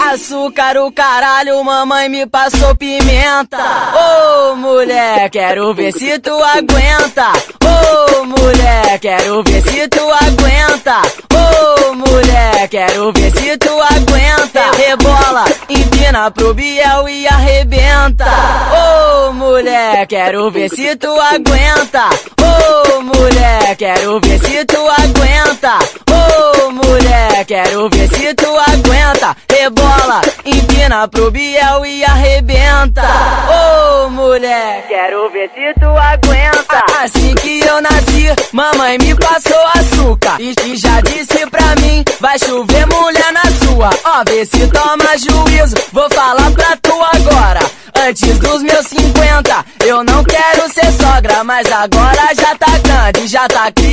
açúcar, o caralho, mamãe me passou pimenta. Ô oh, mulher, quero ver se tu aguenta. Ô oh, mulher, quero ver se tu aguenta. Ô oh, mulher, quero ver se tu aguenta. Rebola, empina pro Biel e arrebenta. Ô mulher, quero ver se tu aguenta. Ô mulher, quero ver se tu aguenta. Ô mulher, quero ver se tu aguenta. Rebola, empina pro Biel e arrebenta. Ô mulher, quero ver se tu aguenta. Assim que eu nasci, mamãe me passou açúcar. E, e já disse pra mim, vai chover mulher na sua. Ó, vê se toma juízo, vou falar pra tu agora. Antes dos meus 50, eu não quero ser sogra, mas agora já tá grande, já tá criando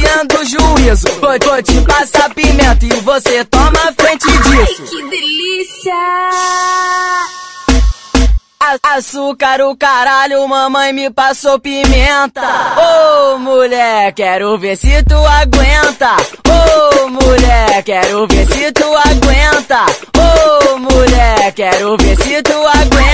vou te passar pimenta e você toma frente disso. Ai, que delícia! Açúcar, o caralho, mamãe me passou pimenta. Ô oh, mulher, quero ver se tu aguenta. Ô oh, mulher, quero ver se tu aguenta. Ô oh, mulher, quero ver se tu aguenta.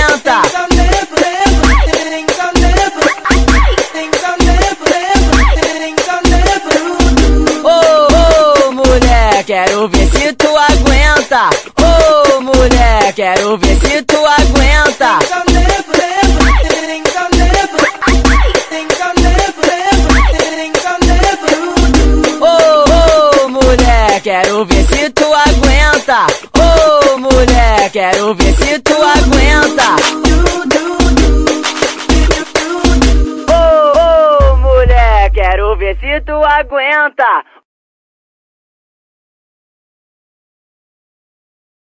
Mulher, quero ver se tu aguenta. Ô mulher, quero ver se tu aguenta. quero ver se tu aguenta. Ô oh, mulher, quero ver se tu aguenta. Ô oh, oh, mulher, quero ver se tu aguenta.